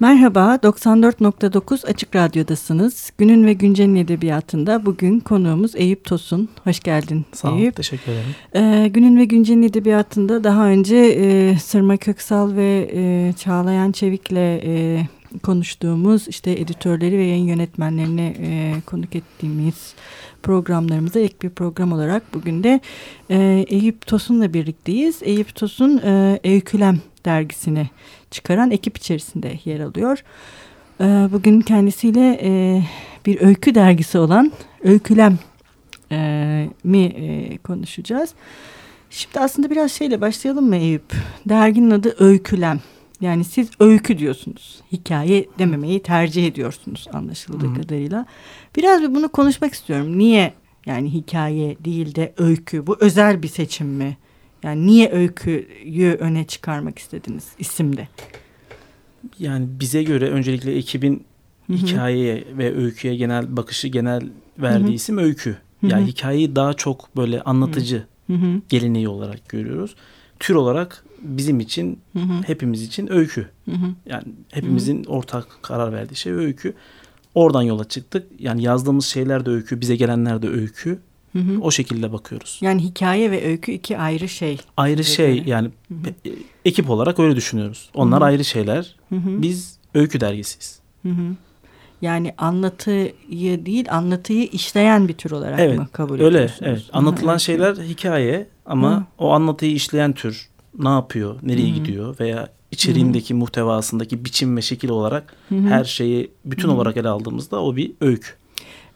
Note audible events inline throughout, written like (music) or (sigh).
Merhaba, 94.9 Açık Radyo'dasınız. Günün ve Güncel'in edebiyatında bugün konuğumuz Eyüp Tosun. Hoş geldin Sağ ol, Eyüp. teşekkür ederim. Ee, Günün ve Güncel'in edebiyatında daha önce e, Sırma Köksal ve e, Çağlayan Çevik'le e, konuştuğumuz işte editörleri ve yayın yönetmenlerini e, konuk ettiğimiz programlarımıza ek bir program olarak bugün de e, Eyüp Tosun'la birlikteyiz. Eyüp Tosun e, Öykülem dergisini çıkaran ekip içerisinde yer alıyor. E, bugün kendisiyle e, bir öykü dergisi olan Öykülem e, mi e, konuşacağız. Şimdi aslında biraz şeyle başlayalım mı Eyüp? Derginin adı Öykülem. Yani siz öykü diyorsunuz. Hikaye dememeyi tercih ediyorsunuz anlaşıldığı Hı. kadarıyla. Biraz bir bunu konuşmak istiyorum. Niye yani hikaye değil de öykü? Bu özel bir seçim mi? Yani niye öyküyü öne çıkarmak istediniz isimde? Yani bize göre öncelikle ekibin Hı hı. hikayeye ve öyküye genel bakışı, genel verdiği Hı hı. isim öykü. Hı hı. Yani hikayeyi daha çok böyle anlatıcı Hı hı, geleneği olarak görüyoruz. Tür olarak bizim için, hı hı, hepimiz için öykü. hı hı. Yani hepimizin ortak karar verdiği şey öykü. Oradan yola çıktık. Yani yazdığımız şeyler de öykü, bize gelenler de öykü. Hı hı. O şekilde bakıyoruz. Yani hikaye ve öykü iki ayrı şey. Ayrı şey göre. yani Hı hı. e- ekip olarak öyle düşünüyoruz. Onlar Hı hı. ayrı şeyler. Hı hı. Biz öykü dergisiyiz. Hı hı. Yani anlatıyı değil anlatıyı işleyen bir tür olarak Evet, mı kabul Öyle ediyorsunuz? evet. Hı hı, Anlatılan öykü. şeyler hikaye ama Hı. o anlatıyı işleyen tür ne yapıyor, nereye Hı hı. gidiyor veya içeriğindeki muhtevasındaki biçim ve şekil olarak Hı hı. her şeyi bütün Hı. olarak ele aldığımızda o bir öykü.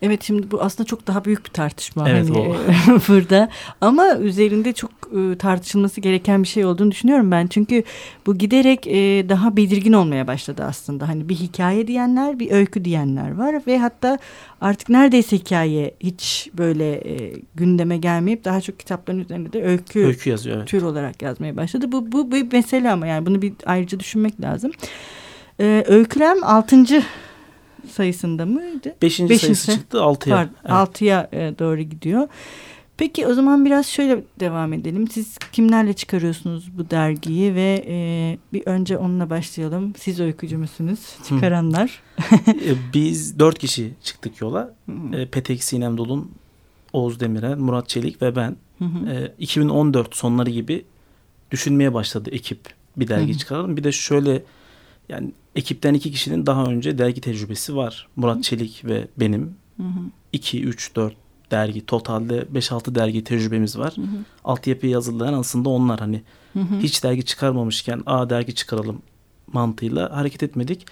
Evet şimdi bu aslında çok daha büyük bir tartışma Evet, hani o. (laughs) burada ama üzerinde çok e, tartışılması gereken bir şey olduğunu düşünüyorum ben çünkü bu giderek e, daha belirgin olmaya başladı aslında hani bir hikaye diyenler bir öykü diyenler var ve hatta artık neredeyse hikaye hiç böyle e, gündeme gelmeyip daha çok kitapların üzerinde de öykü, Öykü yazıyor evet. tür olarak yazmaya başladı bu bu bir mesele ama yani bunu bir ayrıca düşünmek lazım. E, öykülem altıncı sayısında mıydı? Beşinci Beşinci. sayısı çıktı altıya. Pardon, Evet. altıya e, doğru gidiyor. Peki o zaman biraz şöyle devam edelim. Siz kimlerle çıkarıyorsunuz bu dergiyi ve e, bir önce onunla başlayalım. Siz öykücü müsünüz? Çıkaranlar. (laughs) E, Biz dört kişi çıktık yola. E, Petek Sinem Dolun, Oğuz Demirel, Murat Çelik ve ben. hı hı. E, 2014 sonları gibi düşünmeye başladı ekip bir dergi hı. çıkaralım. Bir de şöyle yani ekipten iki kişinin daha önce dergi tecrübesi var. Murat Çelik ve benim. Hı hı. 2, 3, 4 dergi totalde 5-6 dergi tecrübemiz var. Hı hı. Altyapıyı hazırlayan aslında onlar hani Hı hı. hiç dergi çıkarmamışken a dergi çıkaralım mantığıyla hareket etmedik.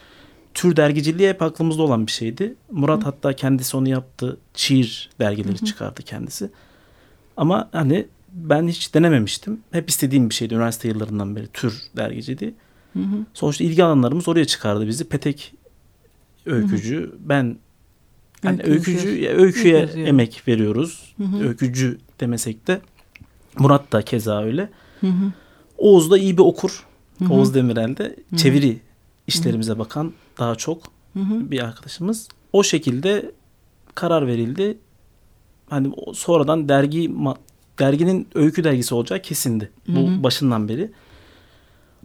Tür dergiciliği hep aklımızda olan bir şeydi. Murat hatta kendisi onu yaptı. Çiğir dergileri çıkardı kendisi. Ama hani ben hiç denememiştim. Hep istediğim bir şeydi üniversite yıllarından beri tür dergiciliği. Hı hı. Sonuçta ilgi alanlarımız oraya çıkardı bizi. Petek öykücü, ben hani Öykü öykücü yazıyor. öyküye Öykü emek veriyoruz. Hı hı. Öykücü demesek de Murat da keza öyle. Hı hı. Oğuz da iyi bir okur. Hı hı. Oğuz Demirel de çeviri işlerimize bakan daha çok Hı hı. bir arkadaşımız. O şekilde karar verildi. Hani sonradan dergi derginin öykü dergisi olacağı kesindi. Bu Hı hı. başından beri.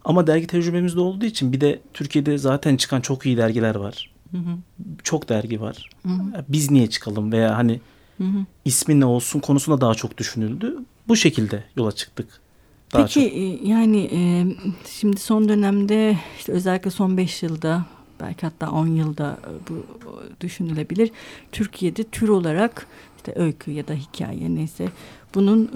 Ama dergi tecrübemiz de olduğu için bir de Türkiye'de zaten çıkan çok iyi dergiler var. Hı hı. Çok dergi var. Hı hı. Biz niye çıkalım veya hani Hı hı. ismi ne olsun konusunda daha çok düşünüldü. Bu şekilde yola çıktık. Daha Peki çok. e, yani e, şimdi son dönemde işte özellikle son 5 yılda belki hatta 10 yılda e, bu e, düşünülebilir. Türkiye'de tür olarak işte öykü ya da hikaye neyse bunun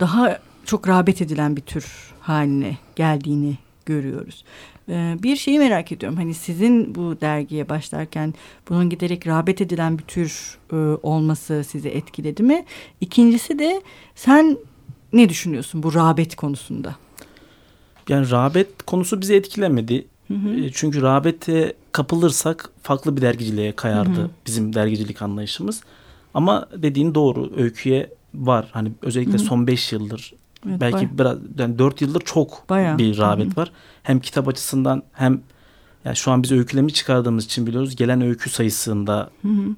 daha çok rağbet edilen bir tür haline geldiğini görüyoruz. E, bir şeyi merak ediyorum. Hani sizin bu dergiye başlarken bunun giderek rağbet edilen bir tür e, olması sizi etkiledi mi? İkincisi de sen ne düşünüyorsun bu rağbet konusunda? Yani rağbet konusu bizi etkilemedi. Hı hı. E, Çünkü rağbete kapılırsak farklı bir dergiciliğe kayardı Hı hı. bizim dergicilik anlayışımız. Ama dediğin doğru öyküye var. Hani özellikle Hı hı. son 5 yıldır Evet, belki biraz yani 4 yıldır çok Bayağı. bir rağbet var. Hem kitap açısından hem yani şu an biz öykülemi çıkardığımız için biliyoruz gelen öykü sayısında Hı hı.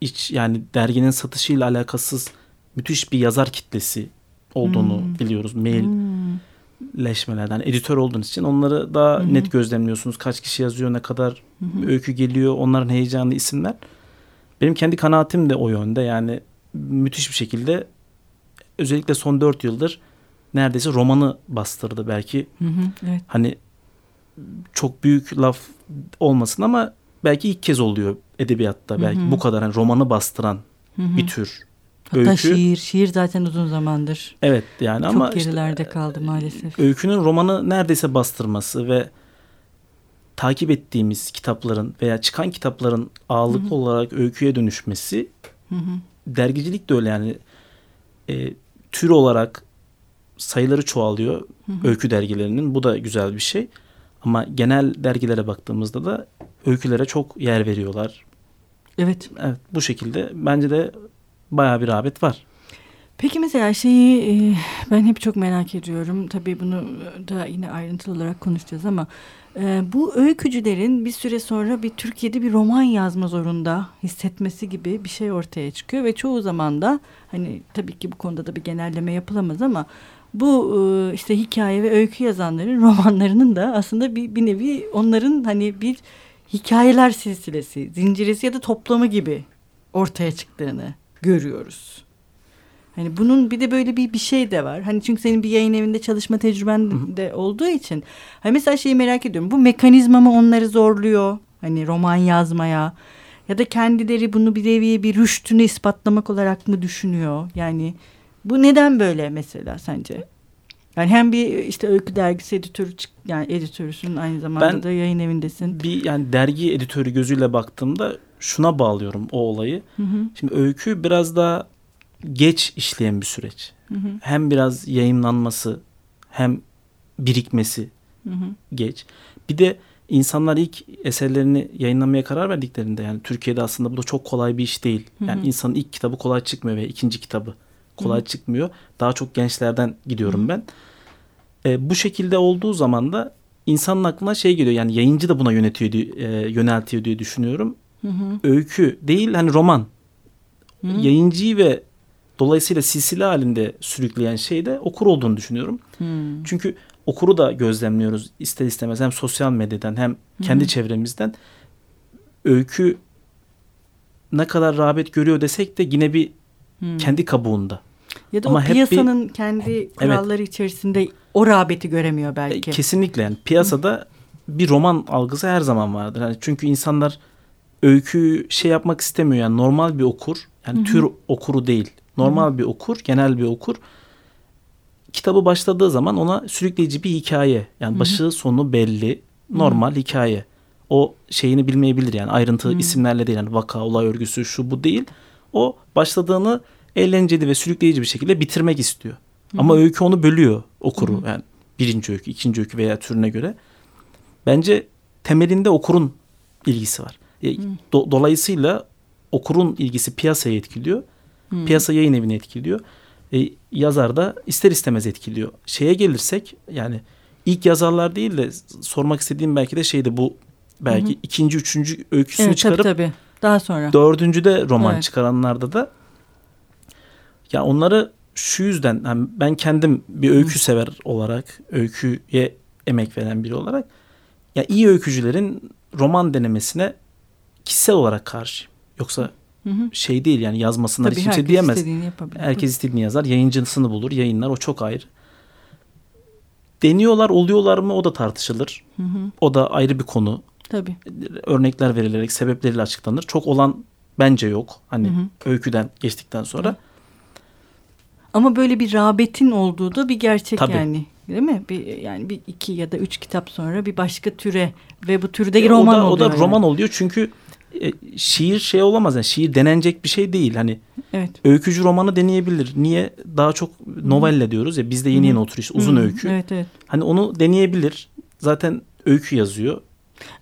iç yani derginin satışıyla alakasız müthiş bir yazar kitlesi olduğunu Hmm. biliyoruz. Mail Hmm. leşmelerden editör olduğunuz için onları daha Hı hı. net gözlemliyorsunuz. Kaç kişi yazıyor, ne kadar Hı hı. öykü geliyor, onların heyecanlı isimler. Benim kendi kanaatim de o yönde. Yani müthiş bir şekilde özellikle son 4 yıldır neredeyse romanı bastırdı belki. Hı hı, evet. Hani çok büyük laf olmasın ama belki ilk kez oluyor edebiyatta belki Hı hı. bu kadar hani romanı bastıran Hı hı. bir tür. Hatta öykü. şiir, şiir zaten uzun zamandır Evet yani ama çok işte gerilerde kaldı maalesef. öykünün romanı neredeyse bastırması ve takip ettiğimiz kitapların veya çıkan kitapların ağırlıklı Hı hı. olarak öyküye dönüşmesi Hı hı. dergicilik de öyle yani e, tür olarak sayıları çoğalıyor Hı hı. öykü dergilerinin bu da güzel bir şey ama genel dergilere baktığımızda da öykülere çok yer veriyorlar. Evet. Evet bu şekilde bence de bayağı bir rağbet var. Peki mesela şeyi ben hep çok merak ediyorum. Tabii bunu da yine ayrıntılı olarak konuşacağız ama bu öykücülerin bir süre sonra bir Türkiye'de bir roman yazma zorunda hissetmesi gibi bir şey ortaya çıkıyor ve çoğu zaman da hani tabii ki bu konuda da bir genelleme yapılamaz ama bu işte hikaye ve öykü yazanların romanlarının da aslında bir, bir nevi onların hani bir hikayeler silsilesi, zincirisi ya da toplamı gibi ortaya çıktığını görüyoruz. Hani bunun bir de böyle bir bir şey de var. Hani çünkü senin bir yayın evinde çalışma tecrüben de olduğu için. Hani mesela şeyi merak ediyorum. Bu mekanizma mı onları zorluyor? Hani roman yazmaya ya da kendileri bunu bir nevi bir rüştünü ispatlamak olarak mı düşünüyor? Yani bu neden böyle mesela sence? Yani hem bir işte öykü dergisi editörü yani editörüsün aynı zamanda Ben- da yayın evindesin. Bir yani dergi editörü gözüyle baktığımda şuna bağlıyorum o olayı. Hı hı, Şimdi öykü biraz daha geç işleyen bir süreç. hı hı, Hem biraz yayınlanması hem birikmesi hı hı, geç. Bir de insanlar ilk eserlerini yayınlamaya karar verdiklerinde yani Türkiye'de aslında bu da çok kolay bir iş değil. Hı hı. Yani insanın ilk kitabı kolay çıkmıyor ve ikinci kitabı kolay Hı hı. çıkmıyor. Daha çok gençlerden gidiyorum Hı hı. ben. E, bu şekilde olduğu zaman da insanın aklına şey geliyor yani yayıncı da buna yönetiyor diye- e, yöneltiyor diye düşünüyorum. hı hı, Öykü değil hani roman. hı hı. Yayıncıyı ve dolayısıyla silsile halinde sürükleyen şey de okur olduğunu düşünüyorum. Hmm. Çünkü okuru da gözlemliyoruz ister istemez hem sosyal medyadan hem kendi hı. çevremizden. Öykü ne kadar rağbet görüyor desek de yine bir Hmm. kendi kabuğunda. Ya da Ama o hep bir- piyasanın kendi kuralları içerisinde o rağbeti göremiyor E, belki. Kesinlikle yani piyasada bir roman algısı her zaman vardır. Yani çünkü insanlar öyküyü şey yapmak istemiyor yani normal bir okur yani tür okuru değil. Normal bir okur, genel bir okur. Kitabı başladığı zaman ona sürükleyici bir hikaye. Yani başı sonu belli, normal hikaye. O şeyini bilmeyebilir yani ayrıntı Hı. isimlerle değil yani vaka, olay örgüsü şu bu değil. O başladığını eğlenceli ve sürükleyici bir şekilde bitirmek istiyor. Ama öykü onu bölüyor okuru. Hı hı. Yani birinci öykü, ikinci öykü veya türüne göre. Bence temelinde okurun ilgisi var. E, do- dolayısıyla okurun ilgisi piyasaya etkiliyor. Hmm. Piyasa yayın evini etkiliyor. E, yazar da ister istemez etkiliyor. Şeye gelirsek yani ilk yazarlar değil de sormak istediğim belki de şeydi bu belki Hı hı. ikinci, üçüncü öyküsünü Evet tabii çıkarıp tabii. Daha sonra. dördüncüde roman Evet. çıkaranlarda da ya onları şu yüzden yani ben kendim bir öykü sever olarak öyküye emek veren biri olarak ya iyi öykücülerin roman denemesine kişisel olarak karşıyım. Yoksa Hı hı. şey değil yani yazmasınlar Tabii hiç kimse diyemez. istediğini. Herkes istediğini yazar. Yayıncısını bulur. Yayınlar o çok ayrı. Deniyorlar oluyorlar mı o da tartışılır. Hı hı. O da ayrı bir konu. Tabii. Örnekler verilerek sebepleriyle açıklanır. Çok olan bence yok. Hani Hı hı. öyküden geçtikten sonra. Ama böyle bir rağbetin olduğu da bir gerçek Tabii. yani. Değil mi? Bir, yani bir iki ya da üç kitap sonra bir başka türe ve bu türde E, roman o da, oluyor. o da yani. roman oluyor çünkü e, şiir şey olamaz yani şiir denenecek bir şey değil. Hani Evet. öykücü romanı deneyebilir. Niye daha çok novelle diyoruz ya bizde yeni yeni oturuş uzun Hı, öykü. Evet evet. Hani onu deneyebilir. Zaten öykü yazıyor.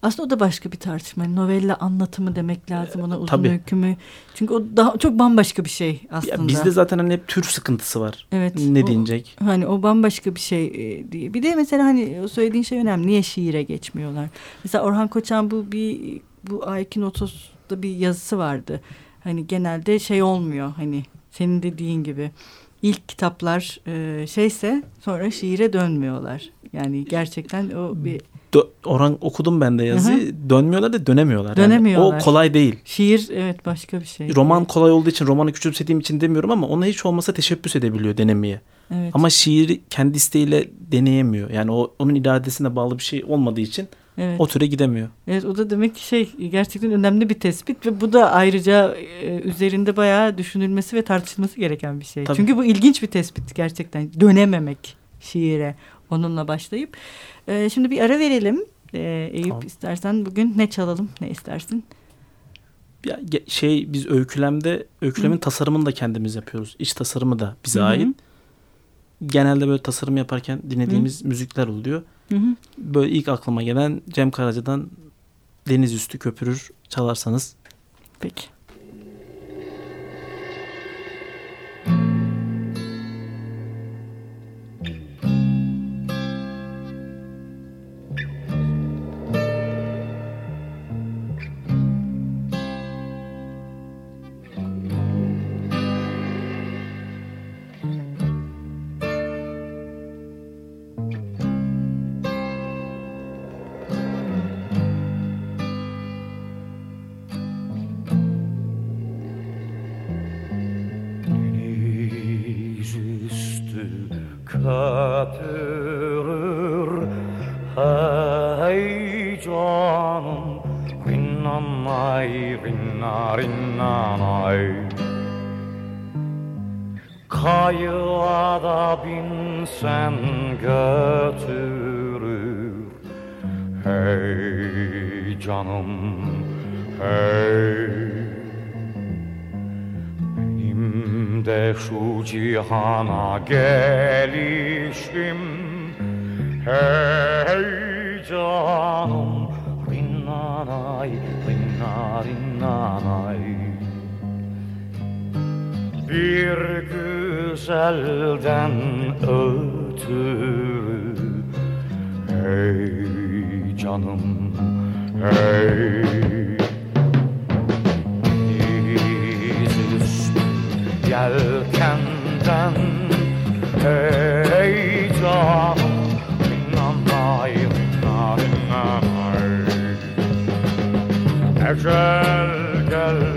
Aslında o da başka bir tartışma. Yani Novella anlatımı demek lazım ona uzun tabii. öykü mü? Çünkü o daha çok bambaşka bir şey aslında. Ya bizde zaten hani hep tür sıkıntısı var. Evet. Ne o- denecek? Hani o bambaşka bir şey e, diye. Bir de mesela hani o söylediğin şey önemli. Niye şiire geçmiyorlar? Mesela Orhan Koçan bu bir bu Aikinotos'ta bir yazısı vardı. Hani genelde şey olmuyor hani senin dediğin gibi. ilk kitaplar e, şeyse sonra şiire dönmüyorlar. Yani gerçekten o bir Dö- Orhan okudum ben de yazı. Dönmüyorlar da dönemiyorlar. Yani Dönemiyorlar. o kolay değil. şiir evet başka bir şey. Roman kolay olduğu için romanı küçümsediğim için demiyorum ama ona hiç olmasa teşebbüs edebiliyor denemeye. Evet. Ama şiiri kendi isteğiyle deneyemiyor. Yani o onun iradesine bağlı bir şey olmadığı için evet. o türe gidemiyor. Evet o da demek ki şey gerçekten önemli bir tespit ve bu da ayrıca e, üzerinde bayağı düşünülmesi ve tartışılması gereken bir şey. Tabii. Çünkü bu ilginç bir tespit gerçekten dönememek şiire onunla başlayıp. E, şimdi bir ara verelim. E, Eyüp Tamam. istersen bugün ne çalalım ne istersin? Ya şey biz öykülemde öykülemin Hı. tasarımını da kendimiz yapıyoruz. İç tasarımı da bize Hı hı. ait. Genelde böyle tasarım yaparken dinlediğimiz müzikler oluyor. Hı hı. Böyle ilk aklıma gelen Cem Karaca'dan Deniz Üstü Köpürür çalarsanız Peki. Canım hey. Benim de şu cihana gelişim Hey canım Rinnanay, rinna rinnanay Bir güzelden ötürü Hey canım, hey Dizüstü yelkenden Hey canım Rinnanay, rinna rinnanay Ecel geldi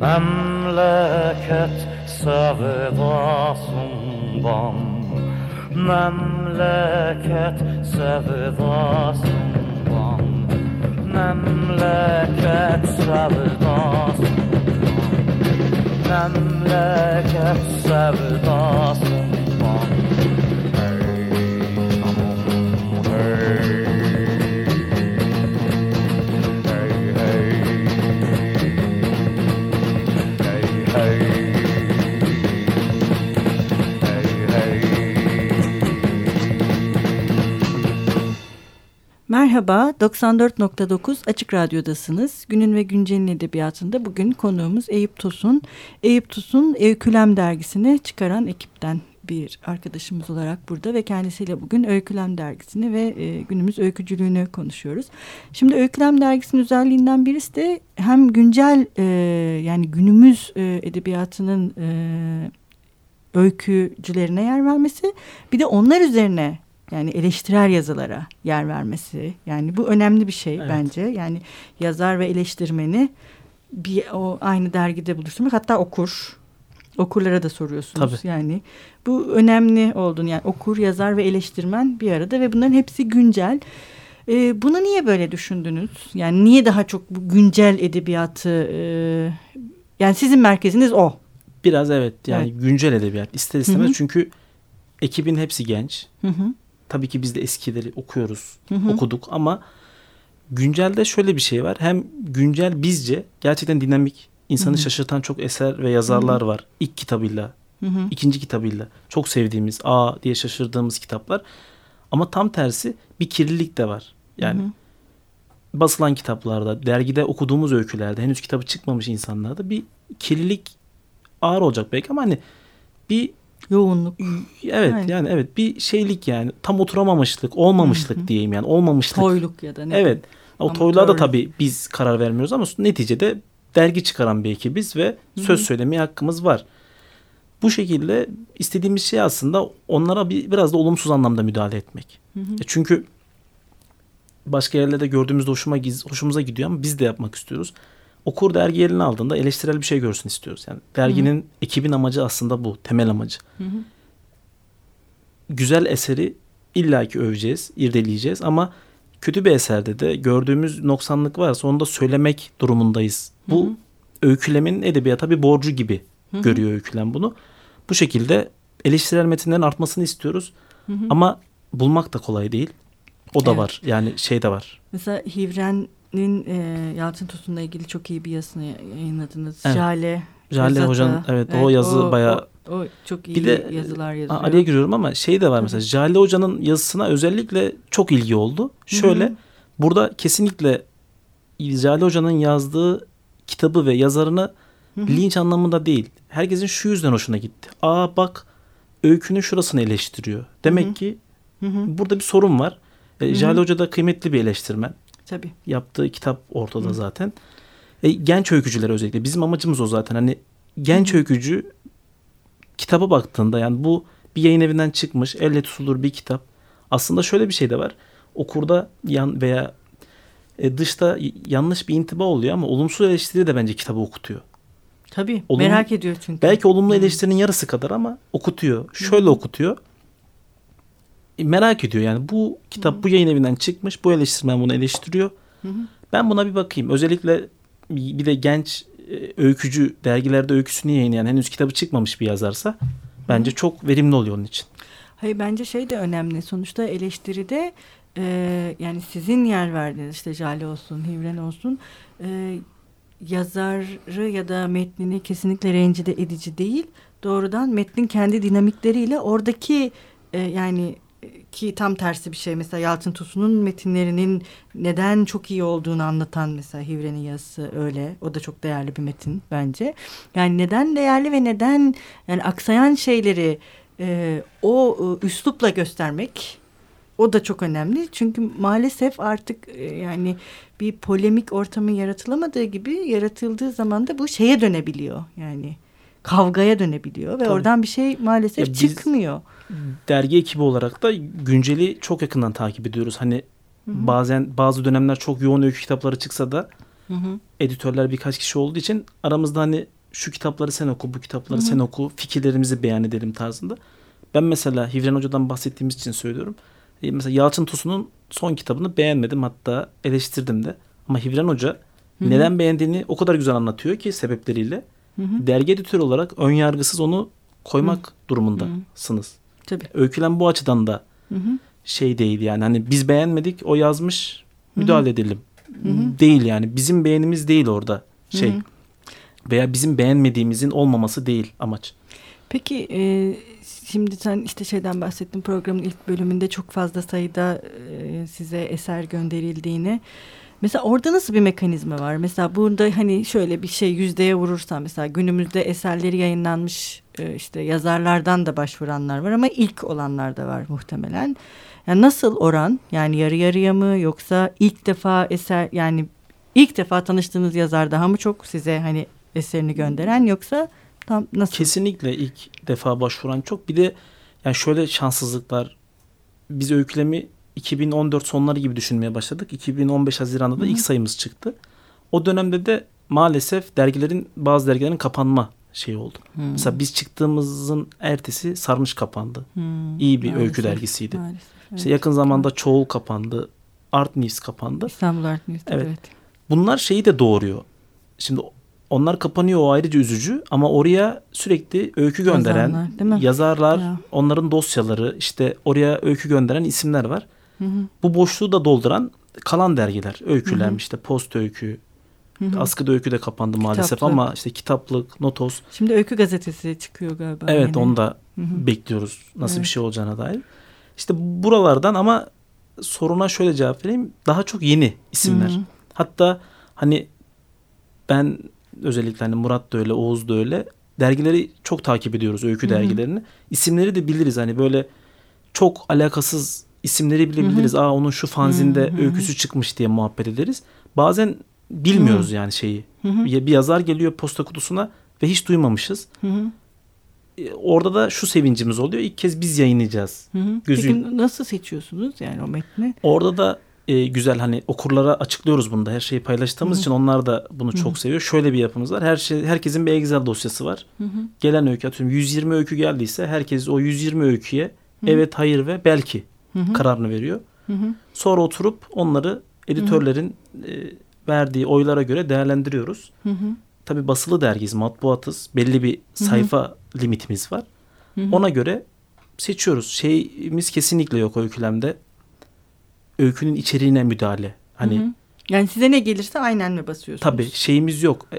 Memleket sevdasından Memleket sevdasından Memleket sevdasından Memleket sevdasından Merhaba, 94.9 Açık Radyo'dasınız. Günün ve Güncel'in edebiyatında bugün konuğumuz Eyüp Tosun. Eyüp Tosun Öykülem dergisini çıkaran ekipten bir arkadaşımız olarak burada ve kendisiyle bugün Öykülem dergisini ve e, günümüz öykücülüğünü konuşuyoruz. Şimdi Öykülem dergisinin özelliğinden birisi de hem güncel e, yani günümüz e, edebiyatının e, öykücülerine yer vermesi bir de onlar üzerine yani eleştirel yazılara yer vermesi. Yani bu önemli bir şey Evet. bence. Yani yazar ve eleştirmeni bir o aynı dergide buluşturmak hatta okur. Okurlara da soruyorsunuz. Tabii. Yani bu önemli olduğunu yani okur, yazar ve eleştirmen bir arada ve bunların hepsi güncel. Ee, bunu niye böyle düşündünüz? Yani niye daha çok bu güncel edebiyatı e, yani sizin merkeziniz o. Biraz evet yani güncel edebiyat ister istemez Hı hı. çünkü ekibin hepsi genç. Hı hı. Tabii ki biz de eskileri okuyoruz, Hı hı. okuduk ama güncelde şöyle bir şey var. Hem güncel bizce gerçekten dinamik, insanı Hı hı. şaşırtan çok eser ve yazarlar var. İlk kitabıyla, Hı hı. ikinci kitabıyla çok sevdiğimiz, aa diye şaşırdığımız kitaplar. Ama tam tersi bir kirlilik de var. Yani Hı hı. basılan kitaplarda, dergide okuduğumuz öykülerde, henüz kitabı çıkmamış insanlarda bir kirlilik ağır olacak belki ama hani bir yoğunluk. evet Aynen. yani evet bir şeylik yani tam oturamamışlık, olmamışlık Hı hı. diyeyim yani olmamışlık. Toyluk ya da ne? Evet. O Amatörlük. toylarda tabii biz karar vermiyoruz ama neticede dergi çıkaran bir ekibiz ve Hı hı. söz söylemeye hakkımız var. Bu şekilde istediğimiz şey aslında onlara bir biraz da olumsuz anlamda müdahale etmek. Hı hı. E Çünkü başka yerlerde gördüğümüzde hoşuma hoşumuza gidiyor ama biz de yapmak istiyoruz. Okur dergi eline aldığında eleştirel bir şey görsün istiyoruz. Yani derginin ekibin amacı aslında bu, temel amacı. Hı hı. Güzel eseri illaki öveceğiz, irdeleyeceğiz ama kötü bir eserde de gördüğümüz noksanlık varsa onu da söylemek durumundayız. Bu Hı hı. öykülemin edebiyata bir borcu gibi Hı hı. görüyor öykülem bunu. Bu şekilde eleştirel metinlerin artmasını istiyoruz. Hı hı. Ama bulmak da kolay değil. O da Evet. var. Yani şey de var. Mesela Hivren'in e, Yalçın Tosun'la ilgili çok iyi bir yazısını yayınladınız. Evet. Jale. Jale. Hoca'nın evet, o yazı bayağı O, o çok iyi Bir de, yazılar A- yazıyor. araya giriyorum ama şey de var mesela Jale Hoca'nın yazısına özellikle çok ilgi oldu. Şöyle Hı hı. burada kesinlikle Jale Hoca'nın yazdığı kitabı ve yazarını Hı hı. linç anlamında değil. Herkesin şu yüzden hoşuna gitti. Aa bak öykünün şurasını eleştiriyor. Demek Hı hı. ki Hı hı. burada bir sorun var. E. Jale Hoca da kıymetli bir eleştirmen. Tabii. Yaptığı kitap ortada Hı. zaten. E, genç öykücüler özellikle. Bizim amacımız o zaten. Hani genç öykücü kitaba baktığında yani bu bir yayın evinden çıkmış elle tutulur bir kitap. Aslında şöyle bir şey de var. Okurda yan veya e, dışta yanlış bir intiba oluyor ama olumsuz eleştiri de bence kitabı okutuyor. Tabii. Olumlu- Merak ediyor çünkü. Belki olumlu Hı. eleştirinin yarısı kadar ama okutuyor. Şöyle okutuyor. Merak ediyor yani bu kitap bu yayın evinden çıkmış. Bu eleştirmen bunu eleştiriyor. Hı hı. Ben buna bir bakayım. Özellikle bir de genç e, öykücü dergilerde öyküsünü yayınlayan henüz kitabı çıkmamış bir yazarsa bence çok verimli oluyor onun için. Hayır bence şey de önemli. Sonuçta eleştiride e, yani sizin yer verdiğiniz işte Jale olsun, Hivren olsun e, yazarı ya da metnini kesinlikle rencide edici değil. Doğrudan metnin kendi dinamikleriyle oradaki e, yani ki tam tersi bir şey. Mesela Yalçın Tosun'un metinlerinin neden çok iyi olduğunu anlatan mesela Hivren'in yazısı öyle. O da çok değerli bir metin bence. Yani neden değerli ve neden yani aksayan şeyleri e, o e, üslupla göstermek o da çok önemli. Çünkü maalesef artık e, yani bir polemik ortamı yaratılamadığı gibi yaratıldığı zaman da bu şeye dönebiliyor. Yani kavgaya dönebiliyor ve Tabii. oradan bir şey maalesef Ya biz- çıkmıyor. Dergi ekibi olarak da günceli çok yakından takip ediyoruz. Hani Hı hı. bazen bazı dönemler çok yoğun öykü kitapları çıksa da Hı hı. editörler birkaç kişi olduğu için aramızda hani şu kitapları sen oku, bu kitapları Hı hı. sen oku, fikirlerimizi beyan edelim tarzında. Ben mesela Hivren Hoca'dan bahsettiğimiz için söylüyorum. E, Mesela Yalçın Tosun'un son kitabını beğenmedim hatta eleştirdim de. Ama Hivren Hoca Hı hı. neden beğendiğini o kadar güzel anlatıyor ki sebepleriyle. Hı hı. Dergi editörü olarak ön yargısız onu koymak durumundasınız. Tabii. Öykülen bu açıdan da Hı hı. şey değil yani hani biz beğenmedik o yazmış müdahale edelim. Hı hı. Değil yani bizim beğenimiz değil orada şey Hı hı. veya bizim beğenmediğimizin olmaması değil amaç. Peki e, şimdi sen işte şeyden bahsettin programın ilk bölümünde çok fazla sayıda e, size eser gönderildiğini. Mesela orada nasıl bir mekanizma var? Mesela burada hani şöyle bir şey yüzdeye vurursan mesela günümüzde eserleri yayınlanmış e, işte yazarlardan da başvuranlar var ama ilk olanlar da var muhtemelen. Yani nasıl oran? Yani yarı yarıya mı yoksa ilk defa eser yani ilk defa tanıştığınız yazar daha mı çok size hani eserini gönderen yoksa tam nasıl? Kesinlikle ilk defa başvuran çok. Bir de yani şöyle şanssızlıklar. Biz öykülemi 2014 sonları gibi düşünmeye başladık. 2015 Haziran'da da Hı hı. ilk sayımız çıktı. O dönemde de maalesef dergilerin bazı dergilerin kapanma şeyi oldu. Hmm. Mesela biz çıktığımızın ertesi Sarmış kapandı. Hmm, İyi bir maalesef, öykü dergisiydi. Maalesef, evet. İşte yakın zamanda Çoğul kapandı. Art News kapandı. İstanbul Art News'te Evet. evet. Bunlar şeyi de doğuruyor. Şimdi onlar kapanıyor o ayrıca üzücü ama oraya sürekli öykü gönderen mi? yazarlar, Ya. onların dosyaları, işte oraya öykü gönderen isimler var. Hı hı, Bu boşluğu da dolduran kalan dergiler, öyküler Hı hı. işte Post Öykü, hı hı. Askıda Öykü de kapandı maalesef Kitaplık. ama işte kitaplık, notos. Şimdi Öykü Gazetesi çıkıyor galiba. Evet yine. onu da Hı hı. bekliyoruz nasıl Evet. bir şey olacağına dair. İşte buralardan ama soruna şöyle cevap vereyim. Daha çok yeni isimler. Hı hı. Hatta hani ben özellikle hani Murat da öyle, Oğuz da öyle dergileri çok takip ediyoruz öykü Hı hı. dergilerini. İsimleri de biliriz hani böyle çok alakasız isimleri bile Hı hı. Aa onun şu fanzinde Hı hı. öyküsü çıkmış diye muhabbet ederiz. Bazen bilmiyoruz yani şeyi. Hı hı. Bir yazar geliyor posta kutusuna ve hiç duymamışız. Hı hı. E, Orada da şu sevincimiz oluyor. İlk kez biz yayınlayacağız. Hı hı. Gözün- Peki nasıl seçiyorsunuz yani o metni? Orada da e, güzel hani okurlara açıklıyoruz bunu da. Her şeyi paylaştığımız Hı hı. için onlar da bunu Hı hı. çok seviyor. Şöyle bir yapımız var. Her şey herkesin bir Excel dosyası var. Hı hı. Gelen öykü atıyorum 120 öykü geldiyse herkes o 120 öyküye Hı. evet, hayır ve belki Hı hı. kararını veriyor. Hı hı. Sonra oturup onları editörlerin e, verdiği oylara göre değerlendiriyoruz. Hı hı. Tabi basılı dergiyiz, matbuatız. Belli bir hı. sayfa limitimiz var. Hı hı. Ona göre seçiyoruz. Şeyimiz kesinlikle yok öykülemde. Öykünün içeriğine müdahale. Hani Hı hı. Yani size ne gelirse aynen mi basıyorsunuz? tabii şeyimiz yok. E,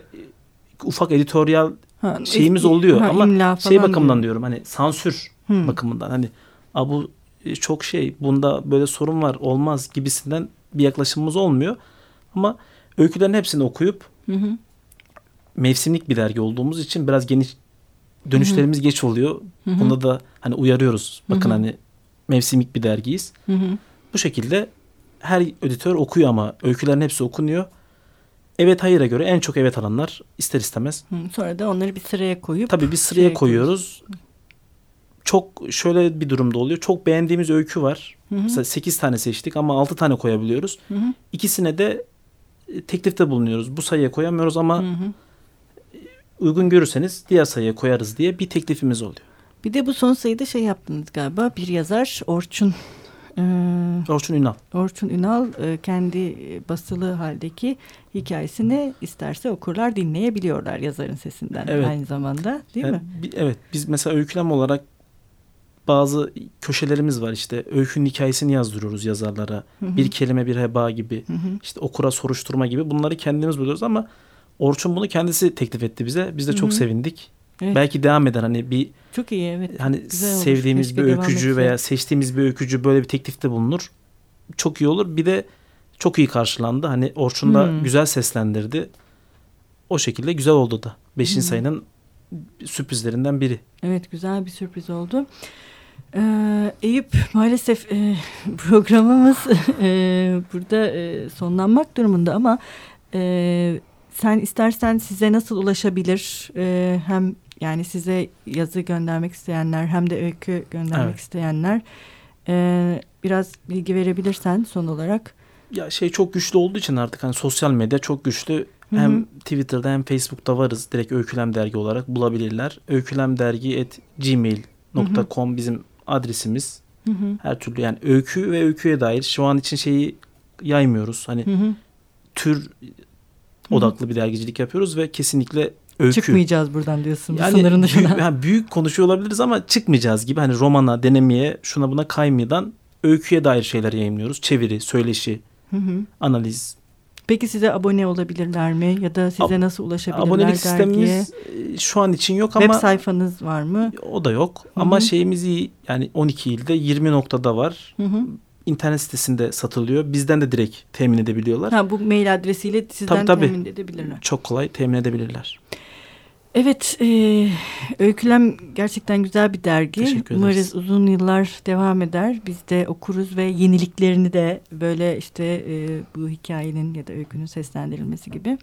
Ufak editoryal Ha, şeyimiz oluyor ha, ama şey bakımından diyor. diyorum hani sansür Hı. bakımından hani "Aa, bu çok şey bunda böyle sorun var olmaz gibisinden bir yaklaşımımız olmuyor. Ama öykülerin hepsini okuyup Hı hı. mevsimlik bir dergi olduğumuz için biraz geniş dönüşlerimiz geç oluyor. Hı hı. Bunda da hani uyarıyoruz. Bakın Hı hı. hani mevsimlik bir dergiyiz. Hı hı. Bu şekilde her editör okuyor ama öykülerin hepsi okunuyor. Evet hayır'a göre en çok evet alanlar ister istemez. Hı. Sonra da onları bir sıraya koyup Tabii bir sıraya şeye koyuyoruz. Çok şöyle bir durumda oluyor. Çok beğendiğimiz öykü var. Hı hı. Mesela 8 tane seçtik ama 6 tane koyabiliyoruz. Hı hı. İkisine de e, teklifte bulunuyoruz. Bu sayıya koyamıyoruz ama Hı hı. uygun görürseniz diğer sayıya koyarız diye bir teklifimiz oluyor. Bir de bu son sayıda şey yaptınız galiba. Bir yazar Orçun e, Orçun Ünal. Orçun Ünal e, kendi e, basılı haldeki hikayesini isterse okurlar dinleyebiliyorlar yazarın sesinden Evet. aynı zamanda değil Yani mi? bi- evet biz mesela öykülem olarak bazı köşelerimiz var işte öykünün hikayesini yazdırıyoruz yazarlara. Hı hı. Bir kelime bir heba gibi Hı hı. işte okura soruşturma gibi bunları kendimiz buluyoruz ama Orçun bunu kendisi teklif etti bize. Biz de çok Hı hı. sevindik. Evet. Belki devam eder hani bir Çok iyi evet. hani Güzel olmuş. sevdiğimiz Keşke bir öykücü veya seçtiğimiz bir öykücü böyle bir teklifte bulunur. Çok iyi olur. Bir de çok iyi karşılandı. Hani Orçun da Hmm. güzel seslendirdi. O şekilde güzel oldu da. Beşinci Hmm. sayının sürprizlerinden biri. Evet güzel bir sürpriz oldu. Ee, Eyüp maalesef e, (laughs) programımız e, burada e, sonlanmak durumunda ama e, sen istersen size nasıl ulaşabilir E, hem yani size yazı göndermek isteyenler hem de öykü göndermek Evet. isteyenler e, biraz bilgi verebilirsen son olarak. Ya şey çok güçlü olduğu için artık hani sosyal medya çok güçlü. Hem Twitter'da hem Facebook'ta varız. Direkt Öykülem Dergi olarak bulabilirler. Öykülemdergi@gmail.com bizim adresimiz. Hı hı. Her türlü yani öykü ve öyküye dair şu an için şeyi yaymıyoruz. Hani Hı hı. tür odaklı bir dergicilik yapıyoruz ve kesinlikle öykü. Çıkmayacağız buradan diyorsun Yani sınırın büyük, dışına. yani büyük konuşuyor olabiliriz ama çıkmayacağız gibi. Hani romana, denemeye, şuna buna kaymadan öyküye dair şeyler yayınlıyoruz. Çeviri, söyleşi, Hı hı. analiz. Peki size abone olabilirler mi? Ya da size Ab- nasıl ulaşabilirler Abonelik dergiye? sistemimiz e, şu an için yok Web ama sayfanız var mı? o da yok. Hı Ama hı. şeyimiz iyi. Yani 12 ilde 20 noktada var. Hı hı. İnternet sitesinde satılıyor. Bizden de direkt temin edebiliyorlar. Ha, bu mail adresiyle sizden Tabii, tabii. temin edebilirler. Çok kolay temin edebilirler. Evet, e, Öykülem gerçekten güzel bir dergi. Umarız uzun yıllar devam eder. Biz de okuruz ve yeniliklerini de böyle işte e, bu hikayenin ya da öykünün seslendirilmesi gibi.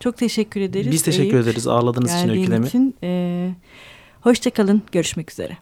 Çok teşekkür ederiz. Biz teşekkür Eyüp, ederiz ağırladığınız için öykülemi. için. E, hoşçakalın, görüşmek üzere.